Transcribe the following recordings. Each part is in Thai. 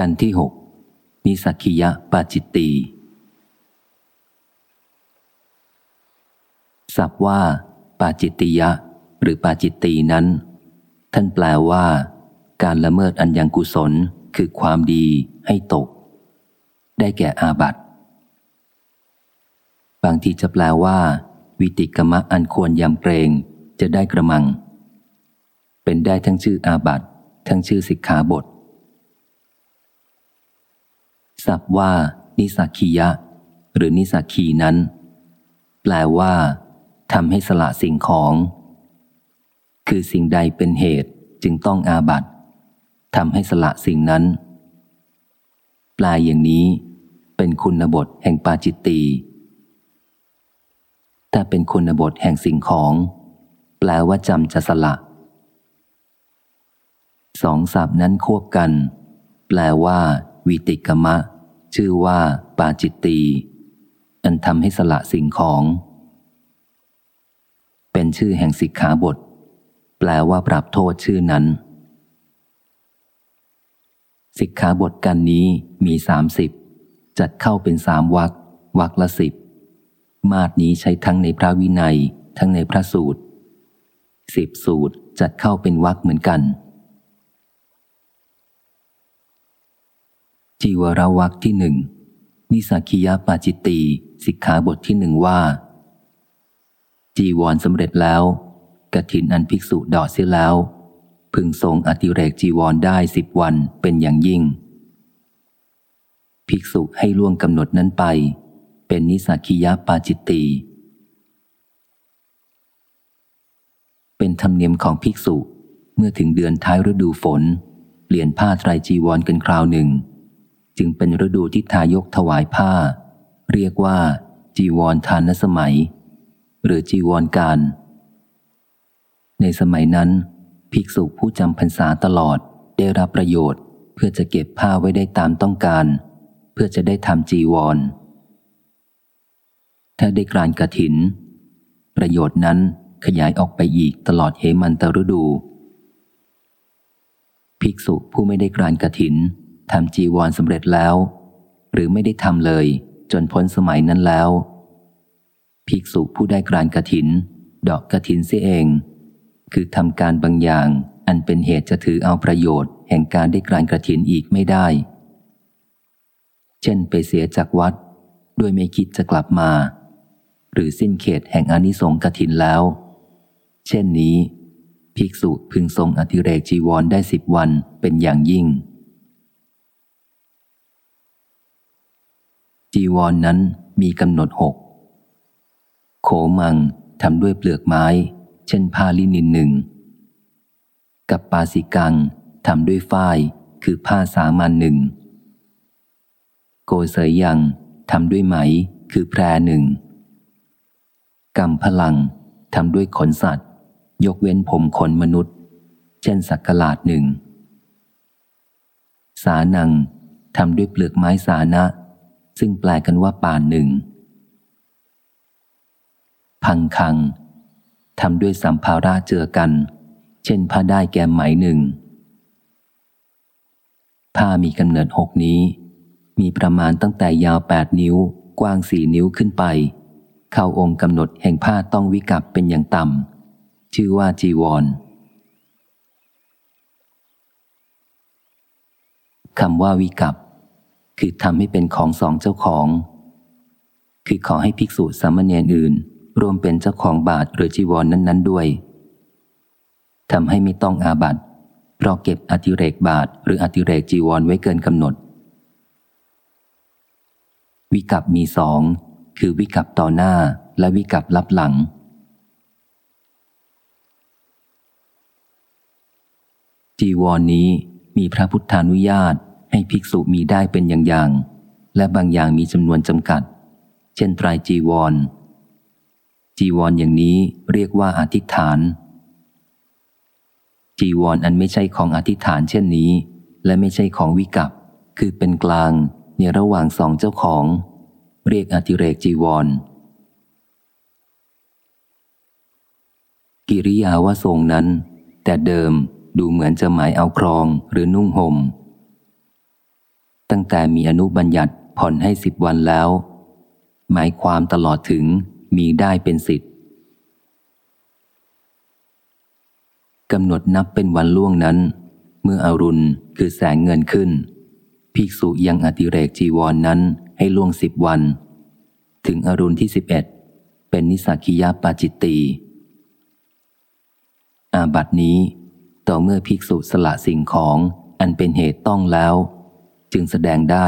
กันที่หกนิสักคิยะปาจิตตีศัพท์ว่า ปาจิตติยะ หรือปาจิตตีนั้น ท่านแปลว่า การละเมิดอันยังกุศลคือความดีให้ตก ได้แก่อาบัติ บางทีจะแปลว่า วิติกมะอันควรยำเกรงจะได้กระมัง เป็นได้ทั้งชื่ออาบัติ ทั้งชื่อสิกขาบท ศัพท์ว่า นิสักียะ หรือนิสักีนั้น แปลว่าทำให้สละสิ่งของ คือสิ่งใดเป็นเหตุจึงต้องอาบัตทำให้สละสิ่งนั้น แปลอย่างนี้ เป็นคุณบทแห่งปาจิตตีถ้าเป็นคุณบทแห่งสิ่งของ แปลว่าจำจะสละสองศัพท์นั้นควบกัน แปลว่า วิติกมะ ชื่อว่า ปาจิตตี อันทำให้สละสิ่งของ เป็นชื่อแห่งสิกขาบท แปลว่าปรับโทษชื่อนั้น สิกขาบทกันนี้มีสามสิบจัดเข้าเป็นสามวักวักละสิบมาดนี้ใช้ทั้งในพระวินัย ทั้งในพระสูตรสิบสูตรจัดเข้าเป็นวักเหมือนกัน จีวรวักที่หนึ่งนิสักิยาปาจิตตีสิกขาบทที่หนึ่งว่า จีวรสำเร็จแล้วกระถินอันภิกษุดอดเสียแล้ว พึงทรงอติเรกจีวรได้สิบวันเป็นอย่างยิ่ง ภิกษุให้ล่วงกำหนดนั้นไป เป็นนิสักิยะปาจิตตีเป็นธรรมเนียมของภิกษุเมื่อถึงเดือนท้ายฤดูฝน เปลี่ยนผ้าไตรจีวรกันคราวหนึ่ง จึงเป็นฤดูที่ทายกถวายผ้า เรียกว่า จีวรทานสมัย หรือจีวรการ ในสมัยนั้น ภิกษุผู้จำพรรษาตลอดได้รับประโยชน์ เพื่อจะเก็บผ้าไว้ได้ตามต้องการ เพื่อจะได้ทำจีวร ถ้าได้กรานกระถิน ประโยชน์นั้นขยายออกไปอีกตลอดเหมันตฤดู ภิกษุผู้ไม่ได้กรานกระถิน ทำจีวรสำเร็จแล้ว หรือไม่ได้ทำเลย จนพ้นสมัยนั้นแล้ว ภิกษุผู้ได้กรานกระถิน ดอกกระถินเสียเอง คือทำการบางอย่าง อันเป็นเหตุจะถือเอาประโยชน์ แห่งการได้กรานกระถินอีกไม่ได้ เช่นไปเสียจากวัด ด้วยไม่คิดจะกลับมา หรือสิ้นเขตแห่งอนิสงกระถินแล้ว เช่นนี้ ภิกษุพึงทรงอธิเรกจีวรได้สิบวันเป็นอย่างยิ่ง จีวรนนั้นมีกำหนดหกโขมังทำด้วยเปลือกไม้ เช่นผ้าลินินหนึ่ง กับปาสิกังทำด้วยฝ้ายคือผ้าสามัญหนึ่ง โกเสยยังทำด้วยไหมคือแพรหนึ่งกำพลังทำด้วยขนสัตว์ ยกเว้นผมขนมนุษย์ เช่นสักกลาดหนึ่ง สานังทำด้วยเปลือกไม้สานะ ซึ่งแปลกันว่าป่านหนึ่ง พังคังทำด้วยสัมภาระเจือกัน เช่นผ้าได้แกมไหมหนึ่ง ผ้ามีกำเนิดหกนี้ มีประมาณตั้งแต่ยาวแปดนิ้ว กว้างสี่นิ้วขึ้นไป เข้าองค์กำหนดแห่งผ้าต้องวิกับเป็นอย่างต่ำ ชื่อว่าจีวรคำว่าวิกับ คือทำให้เป็นของสองเจ้าของ คือขอให้ภิกษุสามเณรอื่นรวมเป็นเจ้าของบาทหรือจีวรนนั้นๆด้วยทำให้ไม่ต้องอาบัตเพราะเก็บอธิเรกบาทหรืออธิเรกจีวรไว้เกินกำหนด วิกัปมีสองคือวิกัปต่อหน้าและวิกัปลับหลัง จีวรนนี้มีพระพุทธานุญาต ให้ภิกษุมีได้เป็นอย่าง ๆ และบางอย่างมีจำนวนจำกัด เช่นไตรจีวร จีวรออย่างนี้เรียกว่าอธิษฐาน จีวรออันไม่ใช่ของอธิษฐานเช่นนี้ และไม่ใช่ของวิกัปคือเป็นกลางในระหว่างสองเจ้าของ เรียกอธิเรกจีวร กิริยาว่าทรงนั้น แต่เดิมดูเหมือนจะหมายเอาครองหรือนุ่งหม่ม ตั้งแต่มีอนุบัญญัติผ่อนให้สิบวันแล้ว หมายความตลอดถึงมีได้เป็นสิทธิ์กำหนดนับเป็นวันล่วงนั้น เมื่ออรุณคือแสงเงินขึ้น ภิกษุยังอติเรกจีวรนนั้นให้ล่วงสิบวัน ถึงอรุณที่สิบเอ็ดเป็นนิสักิยาปาจิตตีอาบัตินี้ ต่อเมื่อภิกษุสละสิ่งของอันเป็นเหตุต้องแล้ว จึงแสดงได้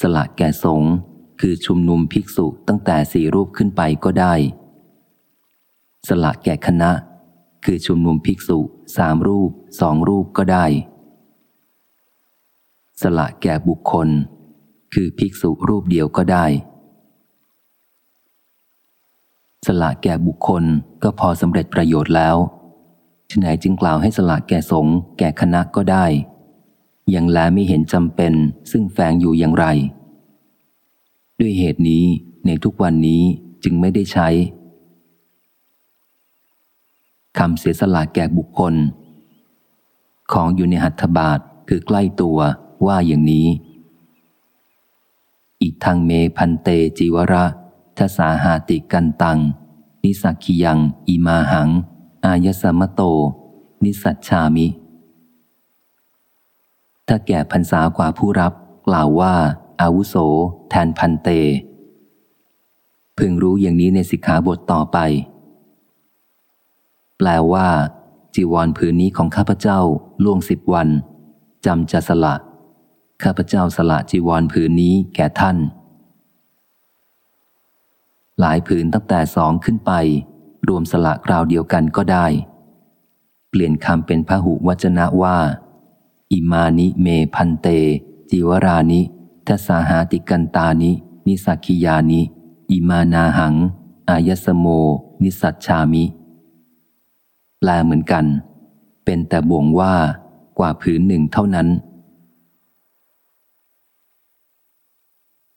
สละแก่สงฆ์คือชุมนุมภิกษุตั้งแต่สี่รูปขึ้นไปก็ได้ สละแก่คณะ คือชุมนุมภิกษุสามรูปสองรูปก็ได้ สละแก่บุคคล คือภิกษุรูปเดียวก็ได้ สละแก่บุคคลก็พอสำเร็จประโยชน์แล้วฉไหนจึงกล่าวให้สละแก่สงฆ์แก่คณะก็ได้ ยังแลไม่เห็นจำเป็นซึ่งแฝงอยู่อย่างไร ด้วยเหตุนี้ในทุกวันนี้จึงไม่ได้ใช้คำเสียสละแก่บุคคล ของอยู่ในหัตถบาทคือใกล้ตัวว่าอย่างนี้ อีกทางเมพันเตจิวระทสาหาติกันตัง นิสักขียัง อิมาหัง อายสมโต นิสัชชามิ ถ้าแก่พรรษากว่าผู้รับ กล่าวว่า อาวุโส แทนพันเต พึงรู้อย่างนี้ในสิกขาบทต่อไป แปลว่า จีวรผืนนี้ของข้าพเจ้าล่วงสิบวันจำจะสละ ข้าพเจ้าสละจีวรผืนนี้แก่ท่าน หลายผืนตั้งแต่สองขึ้นไป รวมสละคราวเดียวกันก็ได้ เปลี่ยนคำเป็นพหุวจนะว่า อิมานิเมพันเต จิวรานิทัสาหาติกันตานิ นิสักคิยานิ อิมานาหัง อายสโม นิสัชชามิ แปลเหมือนกัน เป็นแต่บ่วงว่ากว่าผืนหนึ่งเท่านั้น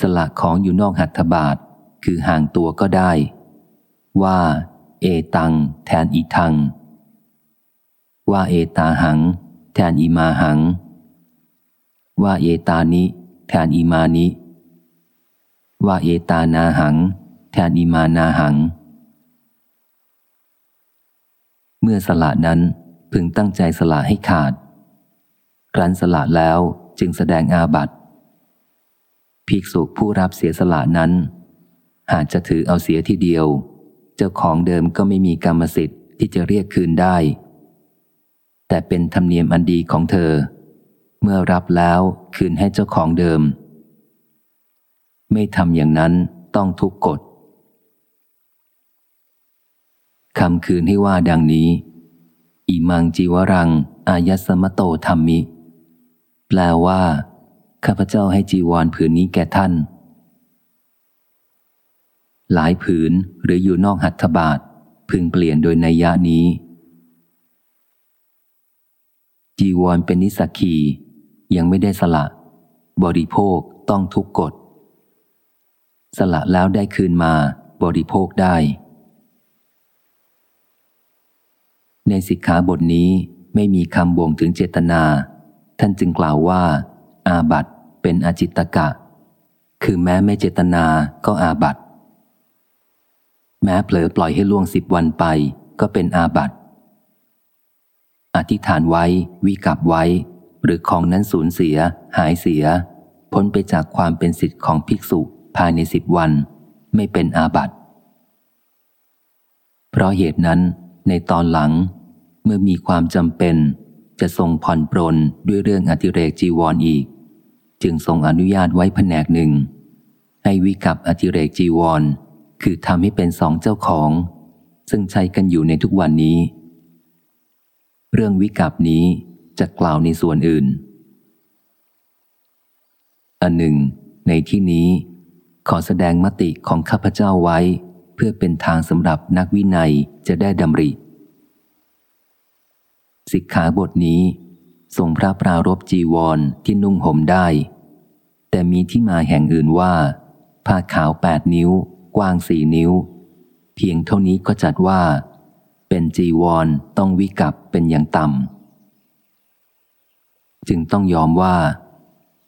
สละของอยู่นอกหัตถบาท คือห่างตัวก็ได้ ว่า เอตัง แทนอีทัง ว่าเอตาหัง แทนอีมาหัง ว่าเอตานิ แทนอีมานิ ว่าเอตานาหัง แทนอีมานาหัง เมื่อสละนั้นพึงตั้งใจสละให้ขาด ครั้นสละแล้วจึงแสดงอาบัติภิกษุผู้รับเสียสละนั้น หากจะถือเอาเสียทีเดียว เจ้าของเดิมก็ไม่มีกรรมสิทธิ์ที่จะเรียกคืนได้ แต่เป็นธรรมเนียมอันดีของเธอ เมื่อรับแล้วคืนให้เจ้าของเดิม ไม่ทำอย่างนั้นต้องทุกกฎคำคืนให้ว่าดังนี้ อิมังจีวรัง อายสมโตธรรมิ แปลว่า ข้าพเจ้าให้จีวรผืนนี้แก่ท่าน หลายผืนหรืออยู่นอกหัตถบาทพึงเปลี่ยนโดยนัยยะนี้ จีวรเป็นนิสักี ยังไม่ได้สละ บริโภคต้องทุกกฎ สละแล้วได้คืนมาบริโภคได้ ในสิกขาบทนี้ไม่มีคำบ่งถึงเจตนา ท่านจึงกล่าวว่า อาบัตเป็นอจิตตกะ คือแม้ไม่เจตนาก็อาบัตแม้เผลอปล่อยให้ล่วงสิบวันไปก็เป็นอาบัต อธิษฐานไว้ วิกับไว้ หรือของนั้นสูญเสีย หายเสีย พ้นไปจากความเป็นสิทธิ์ของภิกษุภายในสิบวัน ไม่เป็นอาบัติเพราะเหตุนั้น ในตอนหลัง เมื่อมีความจำเป็น จะทรงผ่อนปรนด้วยเรื่องอธิเรกจีวรออีก จึงทรงอนุญาตไว้แผนกหนึ่ง ให้วิกับอธิเรกจีวร คือทำให้เป็นสองเจ้าของ ซึ่งใช้กันอยู่ในทุกวันนี้ เรื่องวิกับนี้จะกล่าวในส่วนอื่น อันหนึ่ง ในที่นี้ขอแสดงมติของข้าพเจ้าไว้ เพื่อเป็นทางสำหรับนักวินัยจะได้ดำริ สิกขาบทนี้ทรงพระปรารบจีวรที่นุ่งห่มได้ แต่มีที่มาแห่งอื่นว่า ผ้าขาวแปดนิ้ว กว้างสี่นิ้ว เพียงเท่านี้ก็จัดว่า เป็นจีวรต้องวิกับเป็นอย่างต่ำ จึงต้องยอมว่า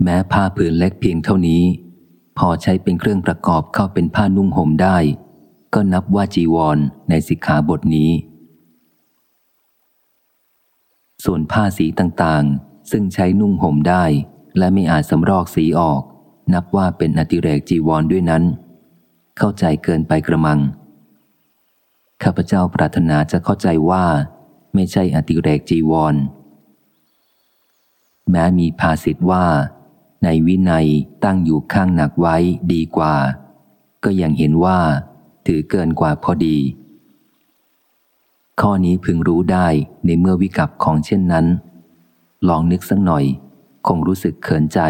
แม้ผ้าผืนเล็กเพียงเท่านี้ พอใช้เป็นเครื่องประกอบเข้าเป็นผ้านุ่งห่มได้ ก็นับว่าจีวรในสิกขาบทนี้ ส่วนผ้าสีต่างๆ ซึ่งใช้นุ่งห่มได้ และไม่อาจสำรอกสีออก นับว่าเป็นอติเรกจีวรด้วยนั้น เข้าใจเกินไปกระมัง ข้าพเจ้าปรารถนาจะเข้าใจว่า ไม่ใช่อติเรกจีวร แม้มีภาษิตว่า ในวินัยตั้งอยู่ข้างหนักไว้ดีกว่า ก็ยังเห็นว่า ถือเกินกว่าพอดี ข้อนี้พึงรู้ได้ในเมื่อวิกับของเช่นนั้น ลองนึกสักหน่อย คงรู้สึกเขินใจ